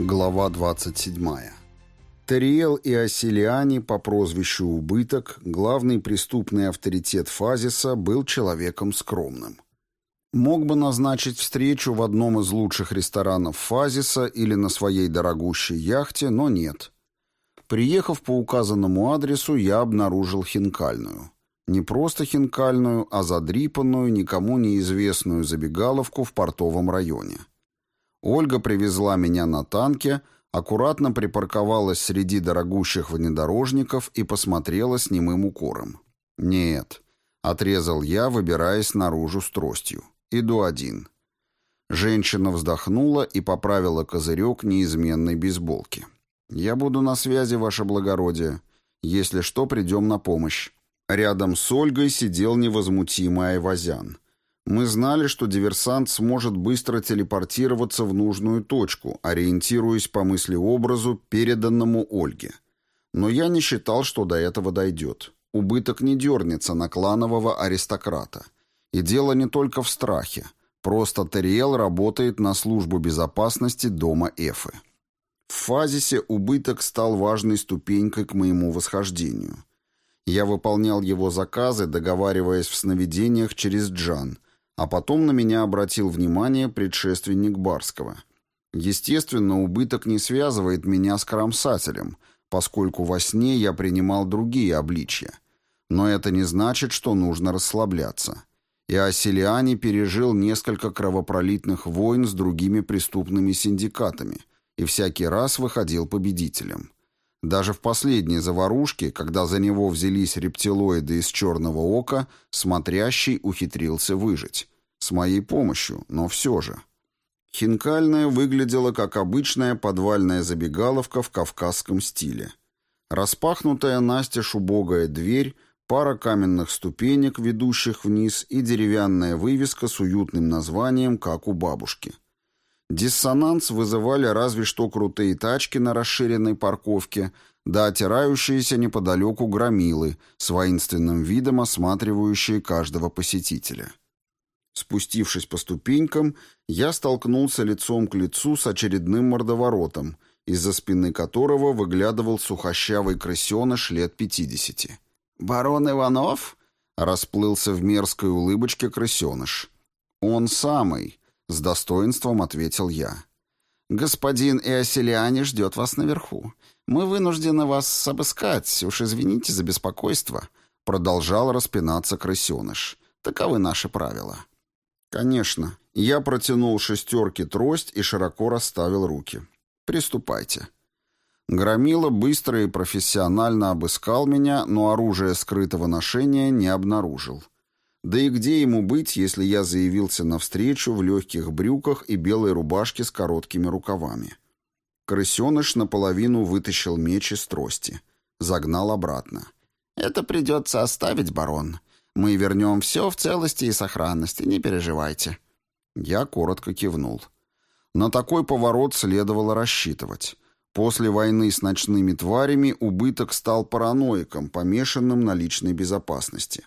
Глава 27. Териел и Асилиани по прозвищу Убыток, главный преступный авторитет Фазиса, был человеком скромным. Мог бы назначить встречу в одном из лучших ресторанов Фазиса или на своей дорогущей яхте, но нет. Приехав по указанному адресу, я обнаружил хинкальную. Не просто хинкальную, а задрипанную, никому неизвестную забегаловку в портовом районе. Ольга привезла меня на танке, аккуратно припарковалась среди дорогущих внедорожников и посмотрела с немым укором. «Нет», — отрезал я, выбираясь наружу с тростью. «Иду один». Женщина вздохнула и поправила козырек неизменной бейсболки. «Я буду на связи, ваше благородие. Если что, придем на помощь». Рядом с Ольгой сидел невозмутимый Айвазян. Мы знали, что диверсант сможет быстро телепортироваться в нужную точку, ориентируясь по мыслеобразу, переданному Ольге. Но я не считал, что до этого дойдет. Убыток не дернется на кланового аристократа. И дело не только в страхе. Просто Терриел работает на службу безопасности дома Эфы. В фазисе убыток стал важной ступенькой к моему восхождению. Я выполнял его заказы, договариваясь в сновидениях через Джан – а потом на меня обратил внимание предшественник Барского. Естественно, убыток не связывает меня с кромсателем, поскольку во сне я принимал другие обличья. Но это не значит, что нужно расслабляться. И Оселиани пережил несколько кровопролитных войн с другими преступными синдикатами и всякий раз выходил победителем. Даже в последней заварушке, когда за него взялись рептилоиды из черного ока, смотрящий ухитрился выжить. С моей помощью, но все же. Хинкальная выглядела как обычная подвальная забегаловка в кавказском стиле. Распахнутая настежь убогая дверь, пара каменных ступенек, ведущих вниз, и деревянная вывеска с уютным названием, как у бабушки – Диссонанс вызывали разве что крутые тачки на расширенной парковке, да отирающиеся неподалеку громилы, с воинственным видом осматривающие каждого посетителя. Спустившись по ступенькам, я столкнулся лицом к лицу с очередным мордоворотом, из-за спины которого выглядывал сухощавый крысеныш лет пятидесяти. «Барон Иванов?» — расплылся в мерзкой улыбочке крысеныш. «Он самый», с достоинством ответил я. «Господин Иоселиане ждет вас наверху. Мы вынуждены вас обыскать, уж извините за беспокойство», — продолжал распинаться крысеныш. «Таковы наши правила». «Конечно». Я протянул шестерки трость и широко расставил руки. «Приступайте». Громила быстро и профессионально обыскал меня, но оружие скрытого ношения не обнаружил. Да и где ему быть, если я заявился навстречу в легких брюках и белой рубашке с короткими рукавами? Крысеныш наполовину вытащил меч из трости. Загнал обратно. «Это придется оставить, барон. Мы вернем все в целости и сохранности, не переживайте». Я коротко кивнул. На такой поворот следовало рассчитывать. После войны с ночными тварями убыток стал параноиком, помешанным на личной безопасности.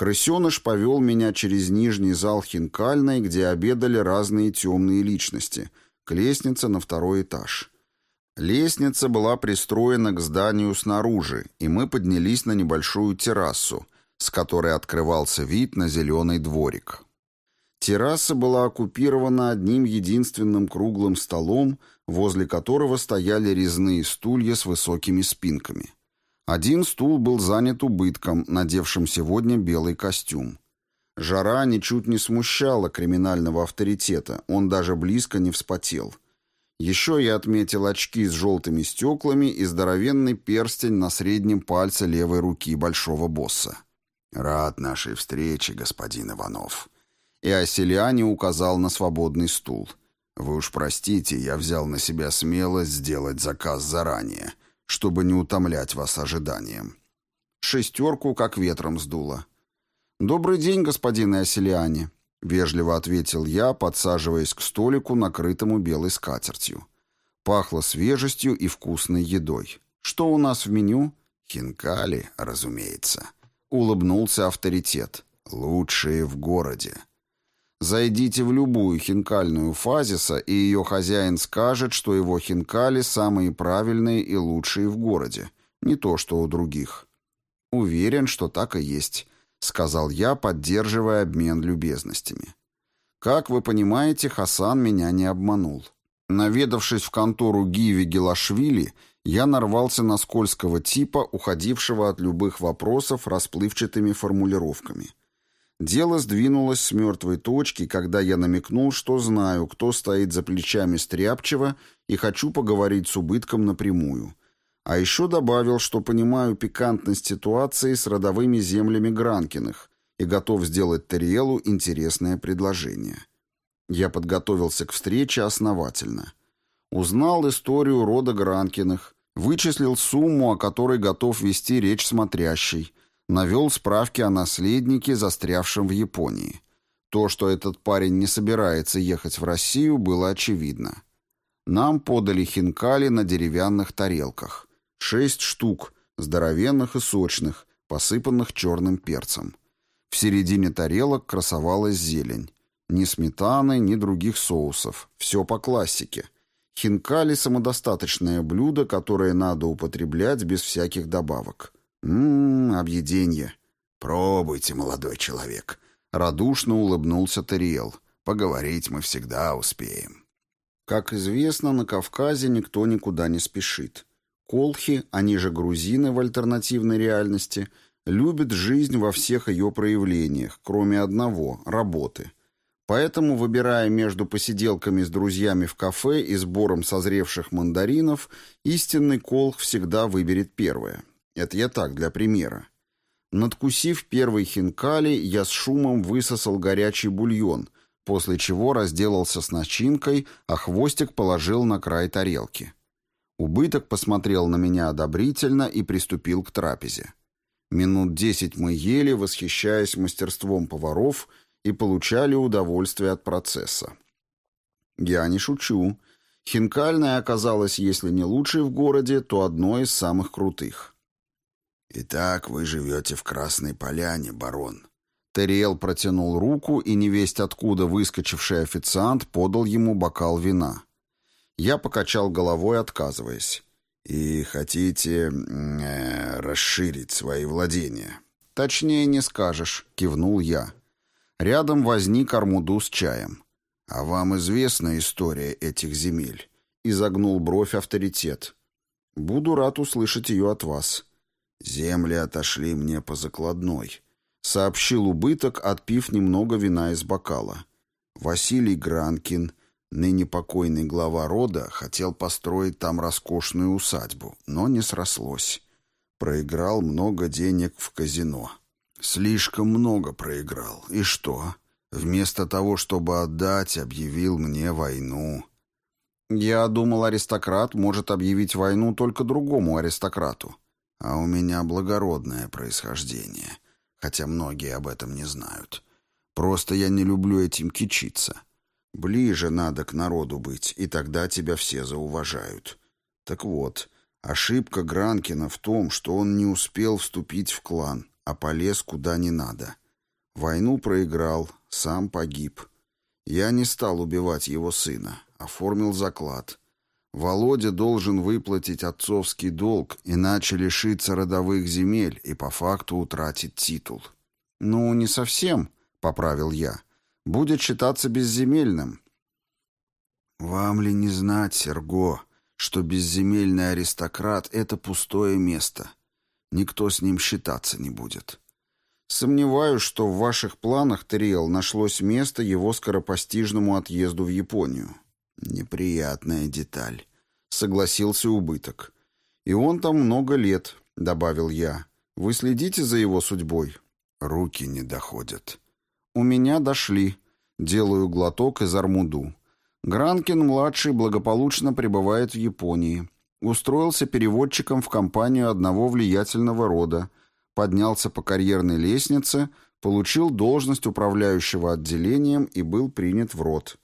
Крысеныш повел меня через нижний зал Хинкальной, где обедали разные темные личности, к лестнице на второй этаж. Лестница была пристроена к зданию снаружи, и мы поднялись на небольшую террасу, с которой открывался вид на зеленый дворик. Терраса была оккупирована одним единственным круглым столом, возле которого стояли резные стулья с высокими спинками. Один стул был занят убытком, надевшим сегодня белый костюм. Жара ничуть не смущала криминального авторитета, он даже близко не вспотел. Еще я отметил очки с желтыми стеклами и здоровенный перстень на среднем пальце левой руки большого босса. «Рад нашей встрече, господин Иванов». И Оселиане указал на свободный стул. «Вы уж простите, я взял на себя смелость сделать заказ заранее» чтобы не утомлять вас ожиданием. Шестерку как ветром сдуло. «Добрый день, господин Оселиане», — вежливо ответил я, подсаживаясь к столику, накрытому белой скатертью. Пахло свежестью и вкусной едой. «Что у нас в меню?» «Хинкали, разумеется», — улыбнулся авторитет. «Лучшие в городе». Зайдите в любую хинкальную фазиса, и ее хозяин скажет, что его хинкали самые правильные и лучшие в городе, не то что у других. Уверен, что так и есть, сказал я, поддерживая обмен любезностями. Как вы понимаете, Хасан меня не обманул. Наведавшись в контору Гиви Гелашвили, я нарвался на скользкого типа, уходившего от любых вопросов расплывчатыми формулировками – Дело сдвинулось с мертвой точки, когда я намекнул, что знаю, кто стоит за плечами Стряпчева и хочу поговорить с убытком напрямую. А еще добавил, что понимаю пикантность ситуации с родовыми землями Гранкиных и готов сделать Терриелу интересное предложение. Я подготовился к встрече основательно. Узнал историю рода Гранкиных, вычислил сумму, о которой готов вести речь смотрящий – Навел справки о наследнике, застрявшем в Японии. То, что этот парень не собирается ехать в Россию, было очевидно. Нам подали хинкали на деревянных тарелках. Шесть штук, здоровенных и сочных, посыпанных черным перцем. В середине тарелок красовалась зелень. Ни сметаны, ни других соусов. Все по классике. Хинкали – самодостаточное блюдо, которое надо употреблять без всяких добавок. «Ммм, объеденье». «Пробуйте, молодой человек», — радушно улыбнулся Тариел. «Поговорить мы всегда успеем». Как известно, на Кавказе никто никуда не спешит. Колхи, они же грузины в альтернативной реальности, любят жизнь во всех ее проявлениях, кроме одного — работы. Поэтому, выбирая между посиделками с друзьями в кафе и сбором созревших мандаринов, истинный колх всегда выберет первое. Это я так, для примера. Надкусив первый хинкали, я с шумом высосал горячий бульон, после чего разделался с начинкой, а хвостик положил на край тарелки. Убыток посмотрел на меня одобрительно и приступил к трапезе. Минут десять мы ели, восхищаясь мастерством поваров, и получали удовольствие от процесса. Я не шучу. Хинкальная оказалась, если не лучшей в городе, то одной из самых крутых. «Итак, вы живете в Красной Поляне, барон». Терриел протянул руку, и невесть откуда выскочивший официант подал ему бокал вина. Я покачал головой, отказываясь. «И хотите э, расширить свои владения?» «Точнее не скажешь», — кивнул я. Рядом возник армуду с чаем. «А вам известна история этих земель?» — изогнул бровь авторитет. «Буду рад услышать ее от вас». «Земли отошли мне по закладной», — сообщил убыток, отпив немного вина из бокала. Василий Гранкин, ныне покойный глава рода, хотел построить там роскошную усадьбу, но не срослось. Проиграл много денег в казино. Слишком много проиграл. И что? Вместо того, чтобы отдать, объявил мне войну. Я думал, аристократ может объявить войну только другому аристократу. А у меня благородное происхождение, хотя многие об этом не знают. Просто я не люблю этим кичиться. Ближе надо к народу быть, и тогда тебя все зауважают. Так вот, ошибка Гранкина в том, что он не успел вступить в клан, а полез куда не надо. Войну проиграл, сам погиб. Я не стал убивать его сына, оформил заклад. Володя должен выплатить отцовский долг, иначе лишиться родовых земель и по факту утратит титул. «Ну, не совсем», — поправил я. «Будет считаться безземельным». «Вам ли не знать, Серго, что безземельный аристократ — это пустое место? Никто с ним считаться не будет». «Сомневаюсь, что в ваших планах, Триэл, нашлось место его скоропостижному отъезду в Японию». «Неприятная деталь», — согласился убыток. «И он там много лет», — добавил я. «Вы следите за его судьбой?» «Руки не доходят». «У меня дошли». Делаю глоток из армуду. Гранкин-младший благополучно пребывает в Японии. Устроился переводчиком в компанию одного влиятельного рода. Поднялся по карьерной лестнице, получил должность управляющего отделением и был принят в рот.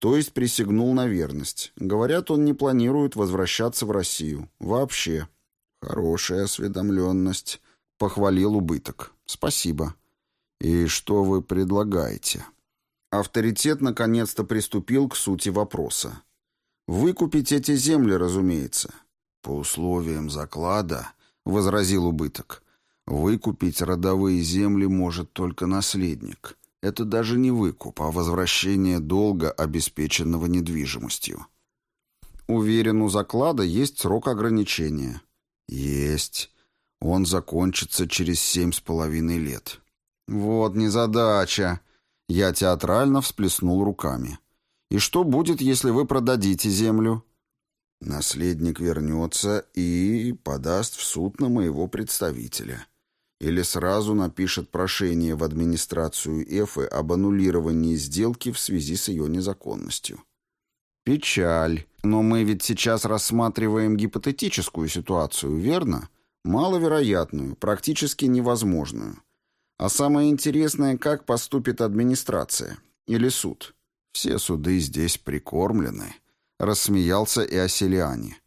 То есть присягнул на верность. Говорят, он не планирует возвращаться в Россию. Вообще. Хорошая осведомленность. Похвалил убыток. Спасибо. И что вы предлагаете? Авторитет наконец-то приступил к сути вопроса. «Выкупить эти земли, разумеется». «По условиям заклада», — возразил убыток, — «выкупить родовые земли может только наследник. Это даже не выкуп, а возвращение долга, обеспеченного недвижимостью». «Уверен, у заклада есть срок ограничения». «Есть. Он закончится через семь с половиной лет». «Вот незадача!» Я театрально всплеснул руками. «И что будет, если вы продадите землю?» Наследник вернется и подаст в суд на моего представителя. Или сразу напишет прошение в администрацию Эфы об аннулировании сделки в связи с ее незаконностью. Печаль. Но мы ведь сейчас рассматриваем гипотетическую ситуацию, верно? Маловероятную, практически невозможную. А самое интересное, как поступит администрация или суд. Все суды здесь прикормлены. Рассмеялся и Оселиане.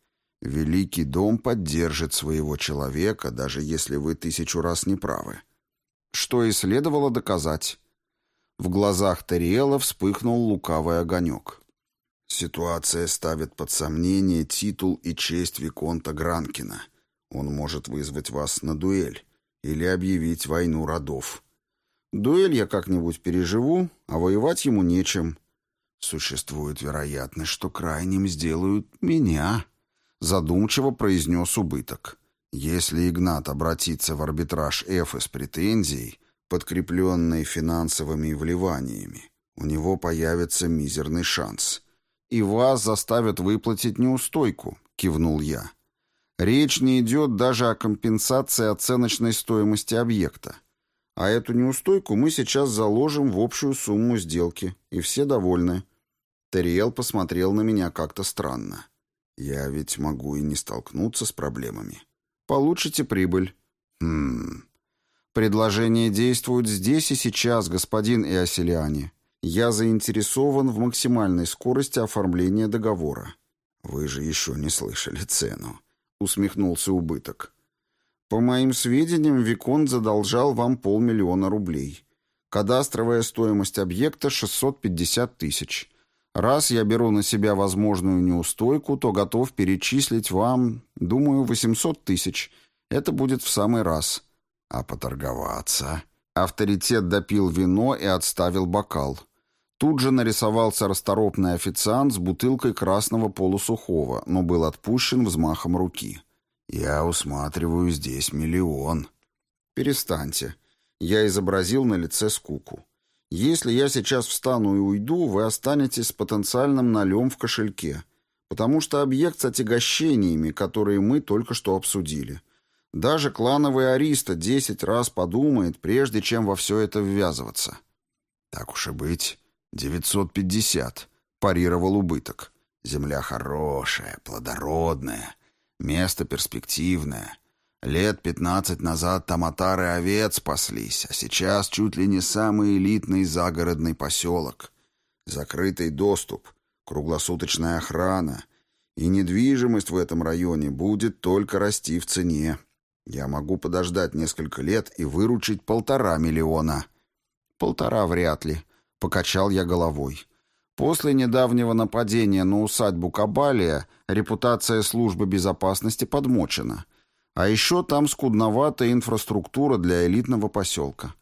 Великий дом поддержит своего человека, даже если вы тысячу раз не правы. Что и следовало доказать. В глазах Тариэла вспыхнул лукавый огонек. Ситуация ставит под сомнение титул и честь Виконта Гранкина. Он может вызвать вас на дуэль или объявить войну родов. Дуэль я как-нибудь переживу, а воевать ему нечем. «Существует вероятность, что крайним сделают меня», — задумчиво произнес убыток. «Если Игнат обратится в арбитраж Эфы с претензией, подкрепленной финансовыми вливаниями, у него появится мизерный шанс. И вас заставят выплатить неустойку», — кивнул я. «Речь не идет даже о компенсации оценочной стоимости объекта. А эту неустойку мы сейчас заложим в общую сумму сделки, и все довольны». Терриел посмотрел на меня как-то странно. Я ведь могу и не столкнуться с проблемами. Получите прибыль. Хм. Предложение действует здесь и сейчас, господин Иоселиани. Я заинтересован в максимальной скорости оформления договора. Вы же еще не слышали цену. Усмехнулся убыток. По моим сведениям, Викон задолжал вам полмиллиона рублей. Кадастровая стоимость объекта 650 тысяч. Раз я беру на себя возможную неустойку, то готов перечислить вам, думаю, 800 тысяч. Это будет в самый раз. А поторговаться? Авторитет допил вино и отставил бокал. Тут же нарисовался расторопный официант с бутылкой красного полусухого, но был отпущен взмахом руки. «Я усматриваю здесь миллион». «Перестаньте». Я изобразил на лице скуку. Если я сейчас встану и уйду, вы останетесь с потенциальным налем в кошельке, потому что объект с отягощениями, которые мы только что обсудили. Даже клановый ариста десять раз подумает, прежде чем во все это ввязываться. Так уж и быть, девятьсот пятьдесят, парировал убыток. Земля хорошая, плодородная, место перспективное. Лет пятнадцать назад там отары овец спаслись, а сейчас чуть ли не самый элитный загородный поселок. Закрытый доступ, круглосуточная охрана. И недвижимость в этом районе будет только расти в цене. Я могу подождать несколько лет и выручить полтора миллиона. Полтора вряд ли, покачал я головой. После недавнего нападения на усадьбу Кабалия репутация службы безопасности подмочена — а еще там скудноватая инфраструктура для элитного поселка.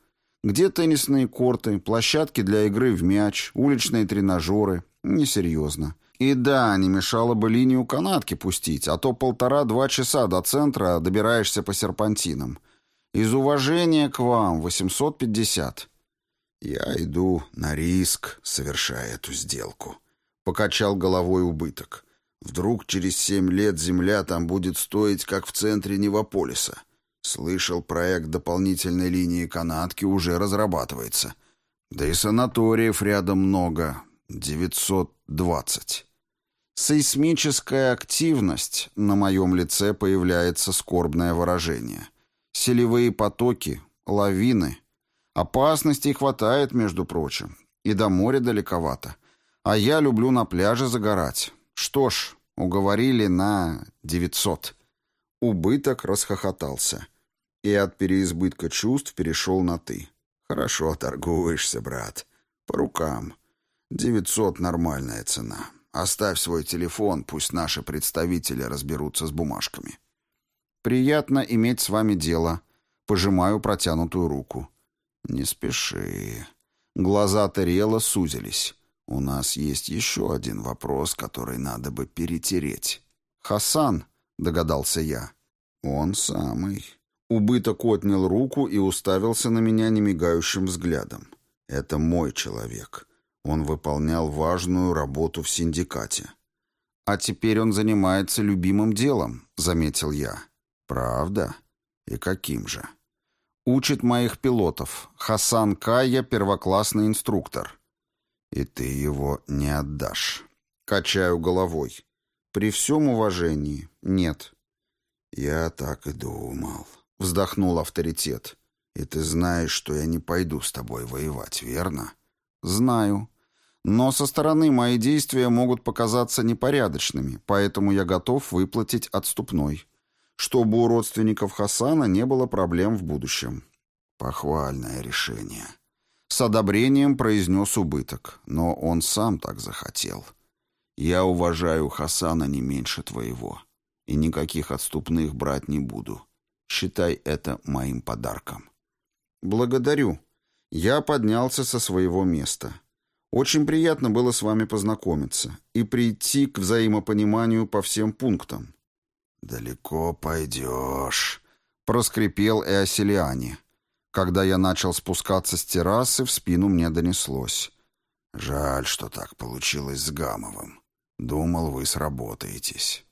Где теннисные корты, площадки для игры в мяч, уличные тренажеры. Несерьезно. И да, не мешало бы линию канатки пустить, а то полтора-два часа до центра добираешься по серпантинам. Из уважения к вам 850. Я иду на риск, совершая эту сделку. Покачал головой убыток. Вдруг через семь лет земля там будет стоить, как в центре Невополиса. Слышал, проект дополнительной линии канатки уже разрабатывается. Да и санаториев рядом много. 920. Сейсмическая активность. На моем лице появляется скорбное выражение. Селевые потоки, лавины. Опасностей хватает, между прочим. И до моря далековато. А я люблю на пляже загорать. Что ж, уговорили на 900. Убыток расхохотался. И от переизбытка чувств перешел на «ты». «Хорошо торгуешься, брат. По рукам. Девятьсот — нормальная цена. Оставь свой телефон, пусть наши представители разберутся с бумажками. Приятно иметь с вами дело. Пожимаю протянутую руку. Не спеши. Глаза Терриэла сузились. У нас есть еще один вопрос, который надо бы перетереть. «Хасан», — догадался я. «Он самый». Убыток отнял руку и уставился на меня немигающим взглядом. «Это мой человек. Он выполнял важную работу в синдикате». «А теперь он занимается любимым делом», — заметил я. «Правда? И каким же?» «Учит моих пилотов. Хасан Кая — первоклассный инструктор». «И ты его не отдашь». Качаю головой. «При всем уважении, нет». «Я так и думал», — вздохнул авторитет. «И ты знаешь, что я не пойду с тобой воевать, верно?» «Знаю. Но со стороны мои действия могут показаться непорядочными, поэтому я готов выплатить отступной, чтобы у родственников Хасана не было проблем в будущем». «Похвальное решение», с одобрением произнес убыток, но он сам так захотел. Я уважаю Хасана не меньше твоего, и никаких отступных брать не буду. Считай это моим подарком. Благодарю. Я поднялся со своего места. Очень приятно было с вами познакомиться и прийти к взаимопониманию по всем пунктам. «Далеко пойдешь», — проскрипел Эоселиане. Когда я начал спускаться с террасы, в спину мне донеслось. «Жаль, что так получилось с Гамовым. Думал, вы сработаетесь».